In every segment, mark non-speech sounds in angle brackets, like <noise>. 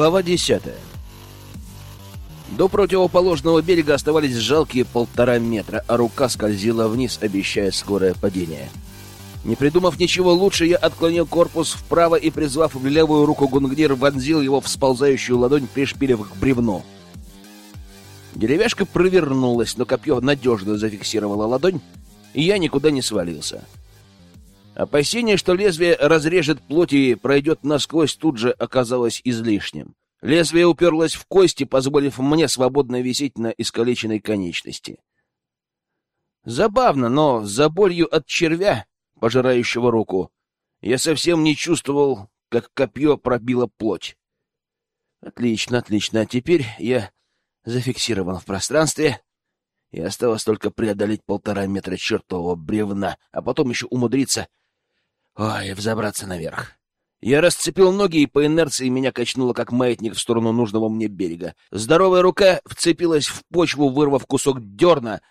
Глава десятая. До противоположного берега оставались жалкие полтора метра, а рука скользила вниз, обещая скорое падение. Не придумав ничего лучше, я отклонил корпус вправо и, призвав в левую руку гунгнир, вонзил его в сползающую ладонь, пришпилив к бревну. Деревяшка провернулась, но копье надежно зафиксировало ладонь, и я никуда не свалился. Опасение, что лезвие разрежет плоть и пройдет насквозь, тут же оказалось излишним. Лезвие уперлось в кости, позволив мне свободно висеть на искалеченной конечности. Забавно, но за болью от червя, пожирающего руку, я совсем не чувствовал, как копье пробило плоть. Отлично, отлично. А теперь я зафиксирован в пространстве, и осталось только преодолеть полтора метра чертового бревна, а потом еще умудриться... Ой, взобраться наверх. Я расцепил ноги, и по инерции меня качнуло, как маятник, в сторону нужного мне берега. Здоровая рука вцепилась в почву, вырвав кусок дерна,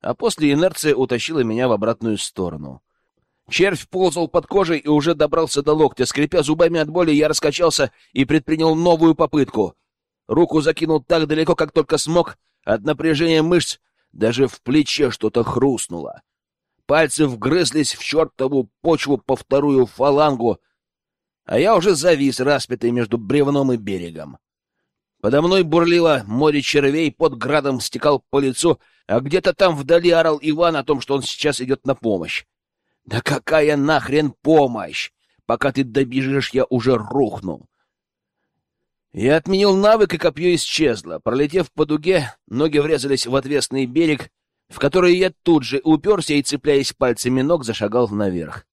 а после инерция утащила меня в обратную сторону. Червь ползал под кожей и уже добрался до локтя. Скрипя зубами от боли, я раскачался и предпринял новую попытку. Руку закинул так далеко, как только смог. От напряжения мышц даже в плече что-то хрустнуло. Пальцы вгрызлись в чертову почву по вторую фалангу, а я уже завис, распятый между бревном и берегом. Подо мной бурлило море червей, под градом стекал по лицу, а где-то там вдали орал Иван о том, что он сейчас идет на помощь. Да какая нахрен помощь? Пока ты добежишь, я уже рухну. Я отменил навык, и копье исчезло. Пролетев по дуге, ноги врезались в отвесный берег, в который я тут же уперся и, цепляясь пальцами ног, зашагал наверх.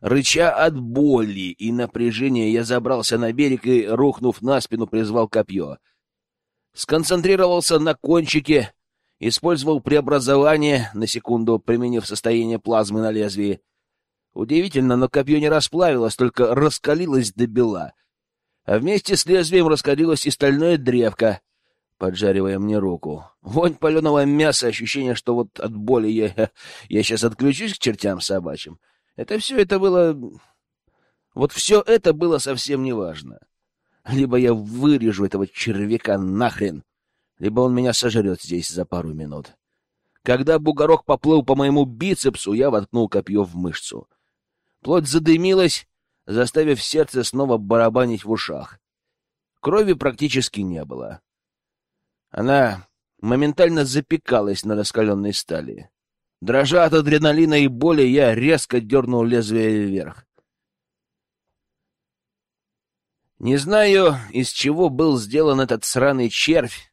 Рыча от боли и напряжения, я забрался на берег и, рухнув на спину, призвал копье. Сконцентрировался на кончике, использовал преобразование, на секунду применив состояние плазмы на лезвии. Удивительно, но копье не расплавилось, только раскалилось до бела. А вместе с лезвием раскалилось и стальное древко, поджаривая мне руку. Вонь паленого мяса, ощущение, что вот от боли я, я сейчас отключусь к чертям собачьим — это все это было... Вот все это было совсем неважно. Либо я вырежу этого червяка нахрен, либо он меня сожрет здесь за пару минут. Когда бугорок поплыл по моему бицепсу, я воткнул копье в мышцу. Плоть задымилась, заставив сердце снова барабанить в ушах. Крови практически не было. Она моментально запекалась на раскаленной стали. Дрожа от адреналина и боли, я резко дернул лезвие вверх. Не знаю, из чего был сделан этот сраный червь,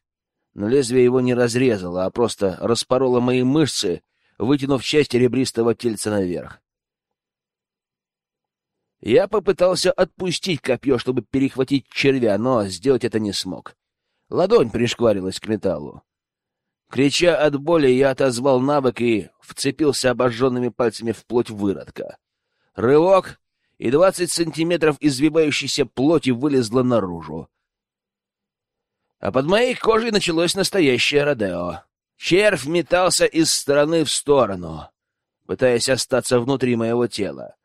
но лезвие его не разрезало, а просто распороло мои мышцы, вытянув часть ребристого тельца наверх. Я попытался отпустить копье, чтобы перехватить червя, но сделать это не смог. Ладонь пришкварилась к металлу. Крича от боли, я отозвал навык и вцепился обожженными пальцами в плоть выродка. Рывок, и двадцать сантиметров извивающейся плоти вылезло наружу. А под моей кожей началось настоящее родео. Червь метался из стороны в сторону, пытаясь остаться внутри моего тела.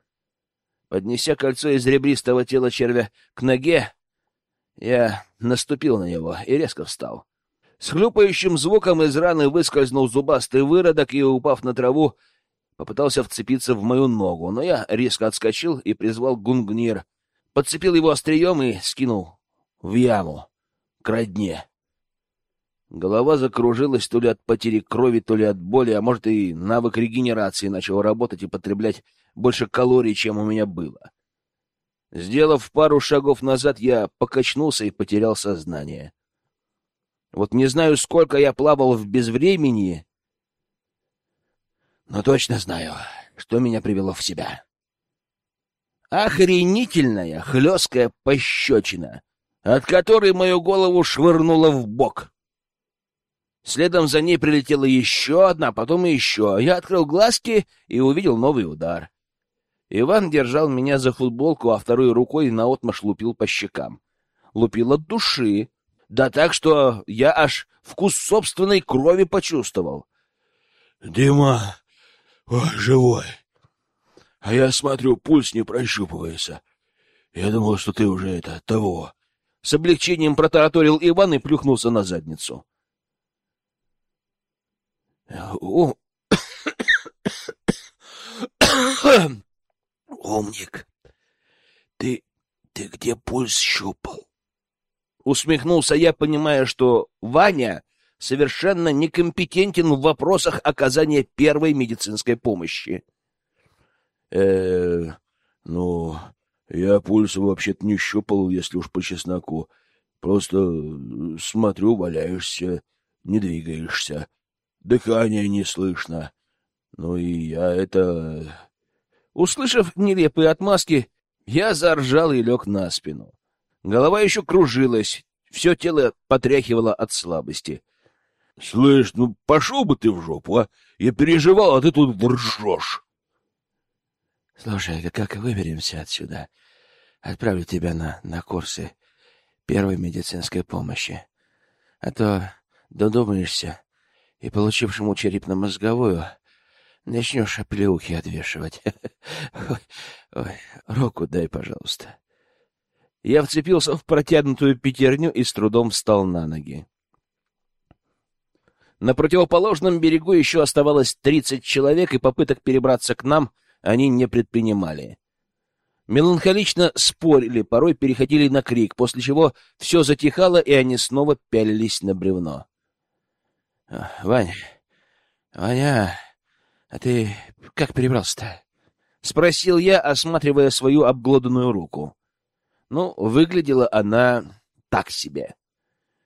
Поднеся кольцо из ребристого тела червя к ноге, я наступил на него и резко встал. С хлюпающим звуком из раны выскользнул зубастый выродок и, упав на траву, попытался вцепиться в мою ногу, но я резко отскочил и призвал гунгнир, подцепил его острием и скинул в яму, к родне. Голова закружилась то ли от потери крови, то ли от боли, а может и навык регенерации начал работать и потреблять больше калорий, чем у меня было. Сделав пару шагов назад, я покачнулся и потерял сознание. Вот не знаю, сколько я плавал в безвремени, но точно знаю, что меня привело в себя. Охренительная хлесткая пощечина, от которой мою голову швырнуло в бок. Следом за ней прилетела еще одна, потом еще. Я открыл глазки и увидел новый удар. Иван держал меня за футболку, а второй рукой наотмашь лупил по щекам. Лупил от души, да так, что я аж вкус собственной крови почувствовал. — Дима, о, живой. А я смотрю, пульс не прощупывается. Я думал, что ты уже это, того, С облегчением протараторил Иван и плюхнулся на задницу. О... <coughs> <coughs> <coughs> Умник, ты, ты где пульс щупал? Усмехнулся я, понимая, что Ваня совершенно некомпетентен в вопросах оказания первой медицинской помощи. Э, ну, я пульс вообще-то не щупал, если уж по чесноку. Просто смотрю, валяешься, не двигаешься. Дыхания не слышно. Ну и я это... Услышав нелепые отмазки, я заржал и лег на спину. Голова еще кружилась, все тело потряхивало от слабости. — Слышь, ну пошел бы ты в жопу, а? Я переживал, а ты тут ржешь. — Слушай, да как выберемся отсюда? Отправлю тебя на, на курсы первой медицинской помощи. А то додумаешься и, получившему черепно-мозговую, начнешь оплеухи отвешивать. <laughs> Ой, руку дай, пожалуйста. Я вцепился в протянутую пятерню и с трудом встал на ноги. На противоположном берегу еще оставалось тридцать человек, и попыток перебраться к нам они не предпринимали. Меланхолично спорили, порой переходили на крик, после чего все затихало, и они снова пялились на бревно. — Вань, Ваня, а ты как перебрался-то? — спросил я, осматривая свою обглоданную руку. Ну, выглядела она так себе.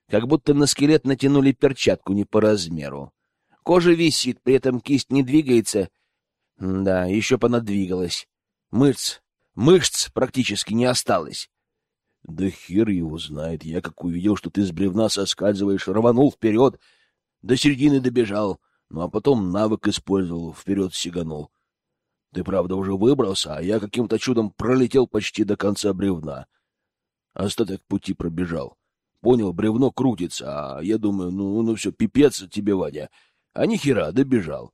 Как будто на скелет натянули перчатку не по размеру. Кожа висит, при этом кисть не двигается. Да, еще понадвигалась. Мышц, мышц практически не осталось. Да хер его знает. Я как увидел, что ты с бревна соскальзываешь, рванул вперед, до середины добежал, ну а потом навык использовал, вперед сиганул. Ты, правда, уже выбрался, а я каким-то чудом пролетел почти до конца бревна. Остаток пути пробежал. Понял, бревно крутится, а я думаю, ну, ну все, пипец тебе, Ваня. А ни хера, добежал.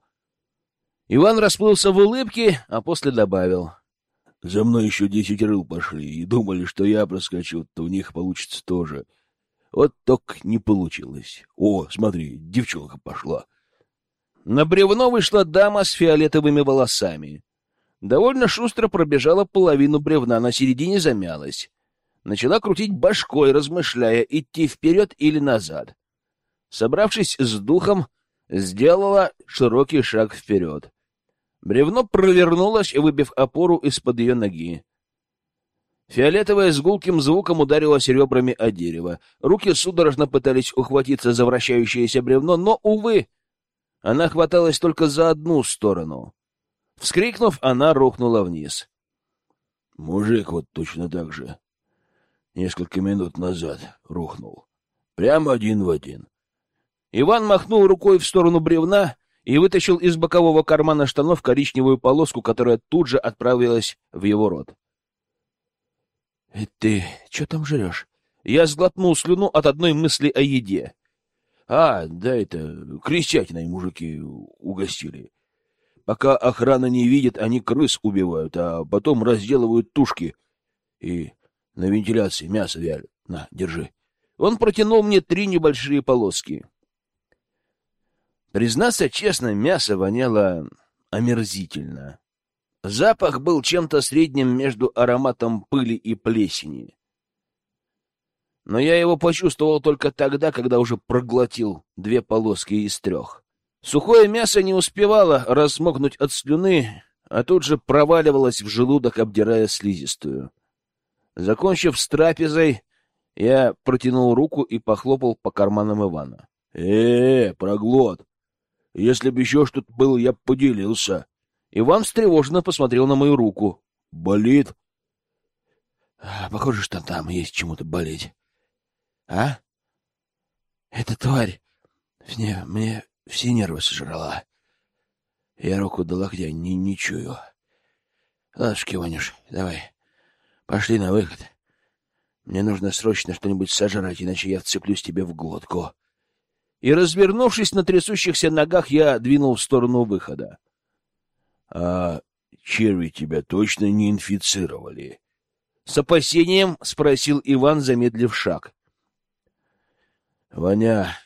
Иван расплылся в улыбке, а после добавил. За мной еще десять рыл пошли и думали, что я проскочу, то у них получится тоже. Вот только не получилось. О, смотри, девчонка пошла. На бревно вышла дама с фиолетовыми волосами. Довольно шустро пробежала половину бревна, на середине замялась начала крутить башкой, размышляя, идти вперед или назад. Собравшись с духом, сделала широкий шаг вперед. Бревно провернулось, выбив опору из-под ее ноги. Фиолетовая с гулким звуком ударилась ребрами о дерево. Руки судорожно пытались ухватиться за вращающееся бревно, но, увы, она хваталась только за одну сторону. Вскрикнув, она рухнула вниз. Мужик вот точно так же несколько минут назад рухнул. Прямо один в один. Иван махнул рукой в сторону бревна и вытащил из бокового кармана штанов коричневую полоску, которая тут же отправилась в его рот. «Э, — Ты что там жрешь? Я сглотнул слюну от одной мысли о еде. — А, да это, крестятиной мужики угостили. Пока охрана не видит, они крыс убивают, а потом разделывают тушки и на вентиляции мясо вялят. На, держи. Он протянул мне три небольшие полоски. Признаться честно, мясо воняло омерзительно. Запах был чем-то средним между ароматом пыли и плесени. Но я его почувствовал только тогда, когда уже проглотил две полоски из трех. Сухое мясо не успевало размокнуть от слюны, а тут же проваливалось в желудок, обдирая слизистую. Закончив с трапезой, я протянул руку и похлопал по карманам Ивана. «Э, -э проглот! Если бы еще что-то было, я бы поделился!» Иван встревоженно посмотрел на мою руку. «Болит?» «Похоже, что там есть чему-то болеть. А? Эта тварь мне, мне все нервы сожрала. Я руку до локтя не, не чую. Ладушки, Ванюш, давай, Пошли на выход. Мне нужно срочно что-нибудь сожрать, иначе я вцеплюсь тебе в глотку. И, развернувшись на трясущихся ногах, я двинул в сторону выхода. — А черви тебя точно не инфицировали? С опасением спросил Иван, замедлив шаг. — Ваня,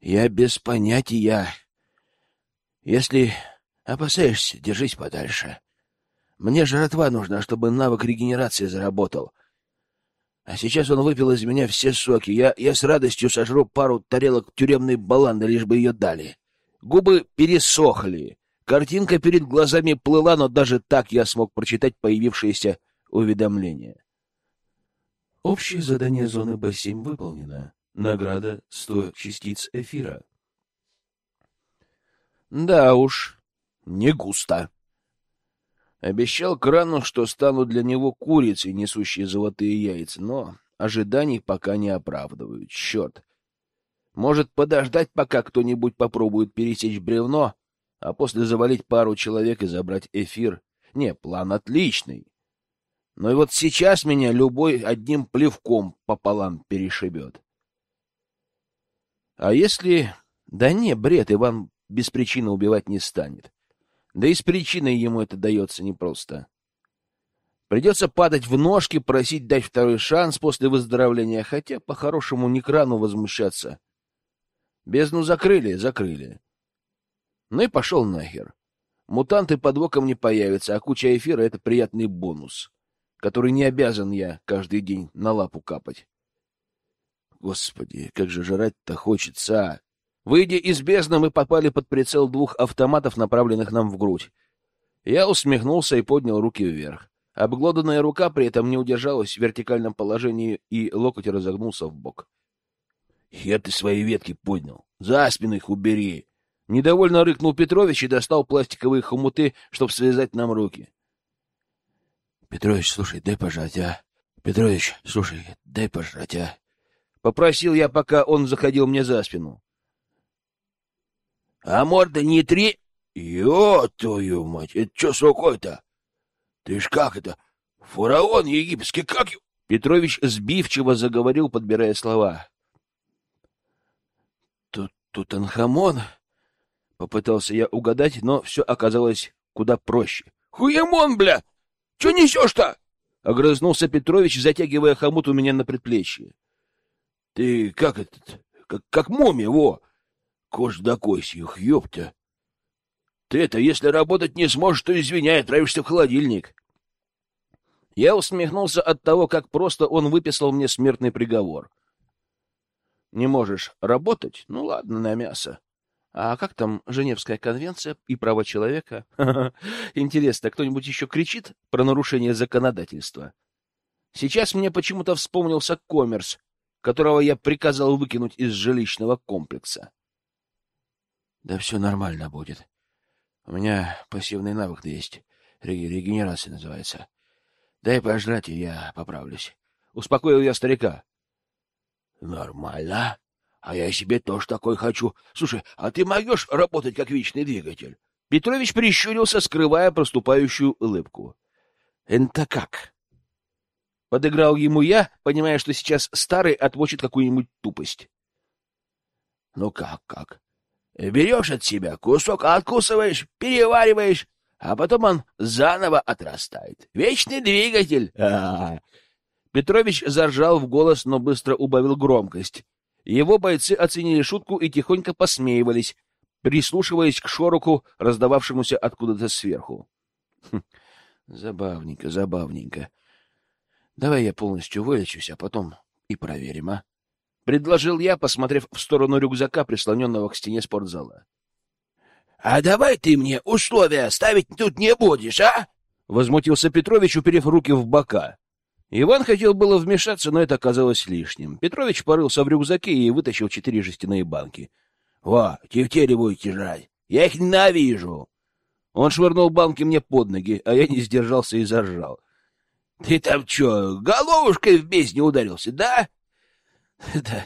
я без понятия. Если опасаешься, держись подальше. Мне жратва нужна, чтобы навык регенерации заработал. А сейчас он выпил из меня все соки. Я, я с радостью сожру пару тарелок тюремной баланды, лишь бы ее дали. Губы пересохли. Картинка перед глазами плыла, но даже так я смог прочитать появившееся уведомление. Общее задание зоны Б7 выполнено. Награда 100 частиц эфира. Да уж, не густо. Обещал крану, что стану для него курицей, несущей золотые яйца, но ожиданий пока не оправдывают. Черт! Может, подождать, пока кто-нибудь попробует пересечь бревно, а после завалить пару человек и забрать эфир? Не, план отличный. Но и вот сейчас меня любой одним плевком пополам перешибет. А если... Да не, бред, Иван без причины убивать не станет. Да и с причиной ему это дается непросто. Придется падать в ножки, просить дать второй шанс после выздоровления, хотя по-хорошему не крану возмущаться. Бездну закрыли, закрыли. Ну и пошел нахер. Мутанты под боком не появятся, а куча эфира — это приятный бонус который не обязан я каждый день на лапу капать. Господи, как же жрать-то хочется! Выйдя из бездны, мы попали под прицел двух автоматов, направленных нам в грудь. Я усмехнулся и поднял руки вверх. Обглоданная рука при этом не удержалась в вертикальном положении, и локоть разогнулся в бок. — Хер ты свои ветки поднял! За спину их убери! Недовольно рыкнул Петрович и достал пластиковые хомуты, чтобы связать нам руки. Петрович, слушай, дай пожать, а? Петрович, слушай, дай пожрать, а? Попросил я, пока он заходил мне за спину. А морда не три... Ё, твою мать, это что с рукой-то? Ты ж как это? Фараон египетский, как... Петрович сбивчиво заговорил, подбирая слова. Тут Тутанхамон? Попытался я угадать, но все оказалось куда проще. Хуемон, бля! — Че несешь-то? — огрызнулся Петрович, затягивая хомут у меня на предплечье. — Ты как этот, как, как мумия, во! Кожа до коси, ух, ёпта! Ты это, если работать не сможешь, то извиняй, отправишься в холодильник. Я усмехнулся от того, как просто он выписал мне смертный приговор. Не можешь работать? Ну ладно, на мясо. А как там Женевская конвенция и права человека? <laughs> Интересно, кто-нибудь еще кричит про нарушение законодательства? Сейчас мне почему-то вспомнился коммерс, которого я приказал выкинуть из жилищного комплекса. Да все нормально будет. У меня пассивный навык есть. Регенерация называется. Дай пожрать, и я поправлюсь. Успокоил я старика. Нормально. А я себе тоже такой хочу. Слушай, а ты могешь работать как вечный двигатель? Петрович прищурился, скрывая проступающую улыбку. Это как? Подыграл ему я, понимая, что сейчас старый отвочит какую-нибудь тупость. Ну как, как? Берешь от себя кусок, откусываешь, перевариваешь, а потом он заново отрастает. Вечный двигатель. А -а -а. Петрович заржал в голос, но быстро убавил громкость. Его бойцы оценили шутку и тихонько посмеивались, прислушиваясь к шороку, раздававшемуся откуда-то сверху. <laughs> Хм, забавненько, забавненько. Давай я полностью вылечусь, а потом и проверим, а? Предложил я, посмотрев в сторону рюкзака, прислоненного к стене спортзала. — А давай ты мне условия ставить тут не будешь, а? — возмутился Петрович, уперев руки в бока. Иван хотел было вмешаться, но это оказалось лишним. Петрович порылся в рюкзаке и вытащил четыре жестяные банки. — Во, тефтели будете жрать. Я их ненавижу. Он швырнул банки мне под ноги, а я не сдержался и заржал. — Ты там что, головушкой в бездне ударился, да? <laughs> — Да,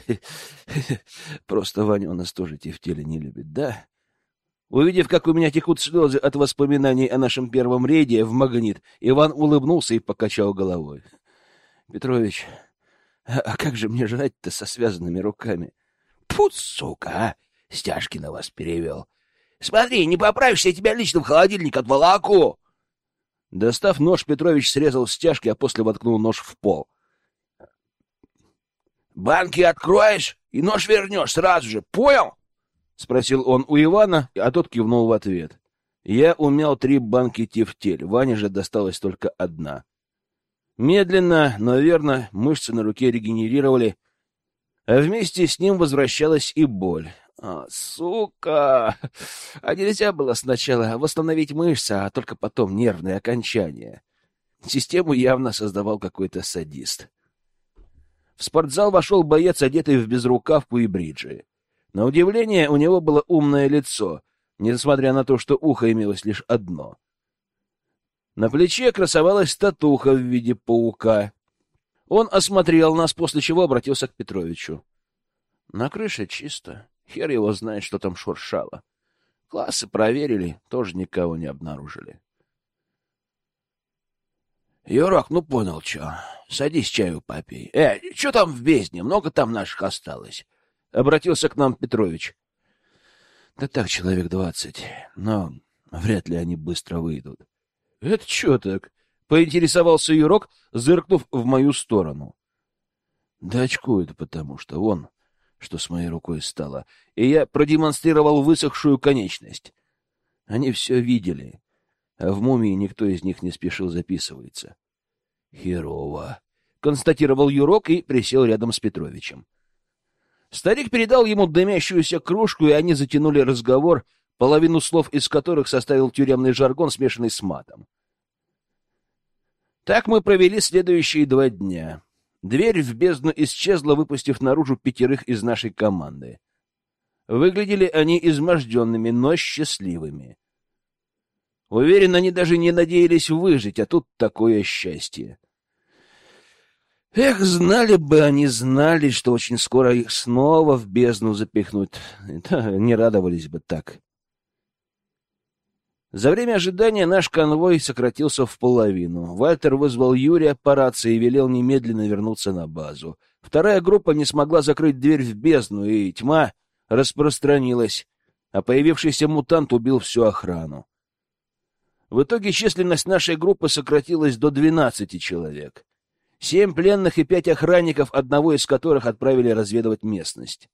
просто Ваня у нас тоже тефтели не любит, да? Увидев, как у меня текут слезы от воспоминаний о нашем первом рейде в магнит, Иван улыбнулся и покачал головой. — Петрович, а, а как же мне жрать-то со связанными руками? Пут, сука, а! Стяжки на вас перевел. Смотри, не поправишься, я тебя лично в холодильник отволоку. Достав нож, Петрович срезал стяжки, а после воткнул нож в пол. — Банки откроешь и нож вернешь сразу же, понял? — спросил он у Ивана, а тот кивнул в ответ. Я умял три банки тефтель, Ване же досталась только одна. Медленно, но верно, мышцы на руке регенерировали, а вместе с ним возвращалась и боль. А, сука! А нельзя было сначала восстановить мышцы, а только потом нервные окончания. Систему явно создавал какой-то садист. В спортзал вошел боец, одетый в безрукавку и бриджи. На удивление, у него было умное лицо, несмотря на то, что ухо имелось лишь одно. На плече красовалась татуха в виде паука. Он осмотрел нас, после чего обратился к Петровичу. — На крыше чисто. Хер его знает, что там шуршало. Классы проверили, тоже никого не обнаружили. — Юрок, ну понял, чё. Садись чаю попей. Э, что там в бездне? Много там наших осталось? — обратился к нам Петрович. — Да так, человек двадцать. Но вряд ли они быстро выйдут. — Это что так? — поинтересовался Юрок, зыркнув в мою сторону. — Да очкуют, потому что он что с моей рукой стало, и я продемонстрировал высохшую конечность. Они все видели, а в мумии никто из них не спешил записываться. «Херово», — констатировал Юрок и присел рядом с Петровичем. Старик передал ему дымящуюся кружку, и они затянули разговор, половину слов из которых составил тюремный жаргон, смешанный с матом. Так мы провели следующие два дня. Дверь в бездну исчезла, выпустив наружу пятерых из нашей команды. Выглядели они изможденными, но счастливыми. Уверен, они даже не надеялись выжить, а тут такое счастье. Эх, знали бы они, знали, что очень скоро их снова в бездну запихнут. <laughs> Не радовались бы так. За время ожидания наш конвой сократился в половину. Вальтер вызвал Юрия по рации и велел немедленно вернуться на базу. Вторая группа не смогла закрыть дверь в бездну, и тьма распространилась, а появившийся мутант убил всю охрану. В итоге численность нашей группы сократилась до 12 человек. Семь пленных и пять охранников, одного из которых отправили разведывать местность.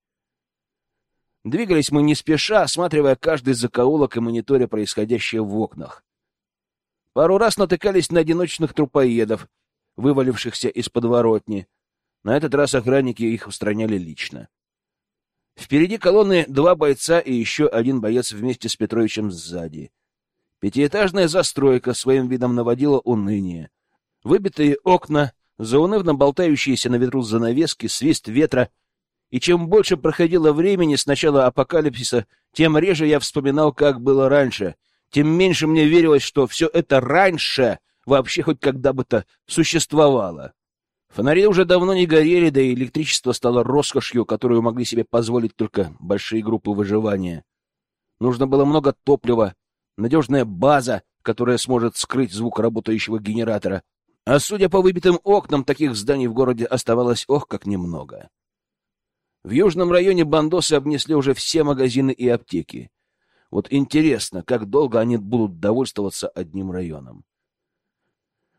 Двигались мы не спеша, осматривая каждый закоулок и мониторя происходящее в окнах. Пару раз натыкались на одиночных трупоедов, вывалившихся из подворотни. На этот раз охранники их устраняли лично. Впереди колонны два бойца и еще один боец вместе с Петровичем сзади. Пятиэтажная застройка своим видом наводила уныние. Выбитые окна, заунывно болтающиеся на ветру занавески, свист ветра — и чем больше проходило времени с начала апокалипсиса, тем реже я вспоминал, как было раньше, тем меньше мне верилось, что все это раньше вообще хоть когда бы то существовало. Фонари уже давно не горели, да и электричество стало роскошью, которую могли себе позволить только большие группы выживания. Нужно было много топлива, надежная база, которая сможет скрыть звук работающего генератора. А судя по выбитым окнам, таких зданий в городе оставалось ох как немного. В южном районе бандосы обнесли уже все магазины и аптеки. Вот интересно, как долго они будут довольствоваться одним районом.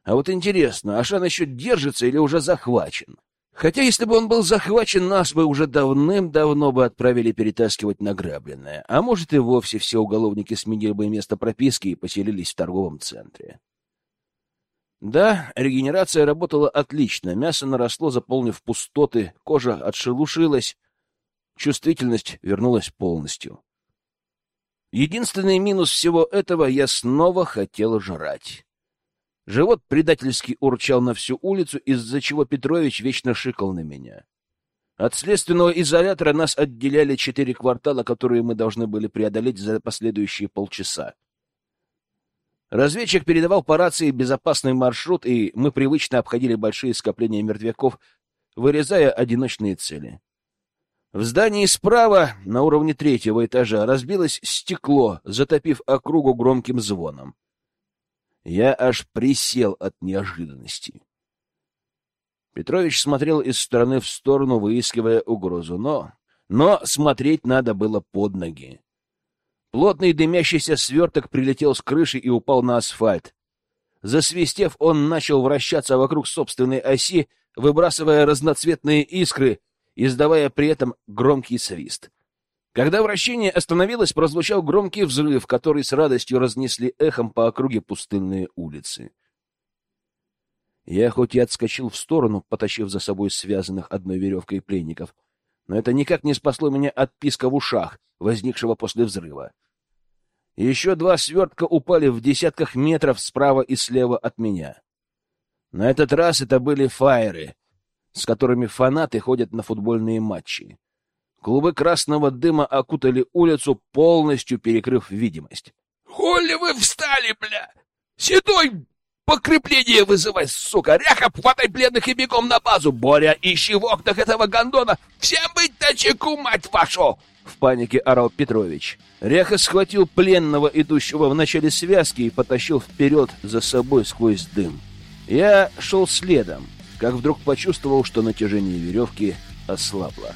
А вот интересно, Ашан еще держится или уже захвачен? Хотя, если бы он был захвачен, нас бы уже давным-давно бы отправили перетаскивать награбленное. А может, и вовсе все уголовники сменили бы место прописки и поселились в торговом центре. Да, регенерация работала отлично, мясо наросло, заполнив пустоты, кожа отшелушилась, чувствительность вернулась полностью. Единственный минус всего этого — я снова хотел жрать. Живот предательски урчал на всю улицу, из-за чего Петрович вечно шикал на меня. От следственного изолятора нас отделяли четыре квартала, которые мы должны были преодолеть за последующие полчаса. Разведчик передавал по рации безопасный маршрут, и мы привычно обходили большие скопления мертвяков, вырезая одиночные цели. В здании справа, на уровне третьего этажа, разбилось стекло, затопив округу громким звоном. Я аж присел от неожиданности. Петрович смотрел из стороны в сторону, выискивая угрозу, но... Но смотреть надо было под ноги. Плотный дымящийся сверток прилетел с крыши и упал на асфальт. Засвистев, он начал вращаться вокруг собственной оси, выбрасывая разноцветные искры, издавая при этом громкий свист. Когда вращение остановилось, прозвучал громкий взрыв, который с радостью разнесли эхом по округе пустынные улицы. Я хоть и отскочил в сторону, потащив за собой связанных одной веревкой пленников, но это никак не спасло меня от писка в ушах, возникшего после взрыва. Еще два свертка упали в десятках метров справа и слева от меня. На этот раз это были фаеры, с которыми фанаты ходят на футбольные матчи. Клубы красного дыма окутали улицу, полностью перекрыв видимость. — Хули вы встали, бля! Седой Подкрепление вызывай, сука! Ряха, хватай пленных и бегом на базу! Боря, ищи в окнах этого гондона! Всем быть на чеку, мать вашу!» В панике орал Петрович. Ряха схватил пленного, идущего в начале связки, и потащил вперед за собой сквозь дым. Я шел следом, как вдруг почувствовал, что натяжение веревки ослабло.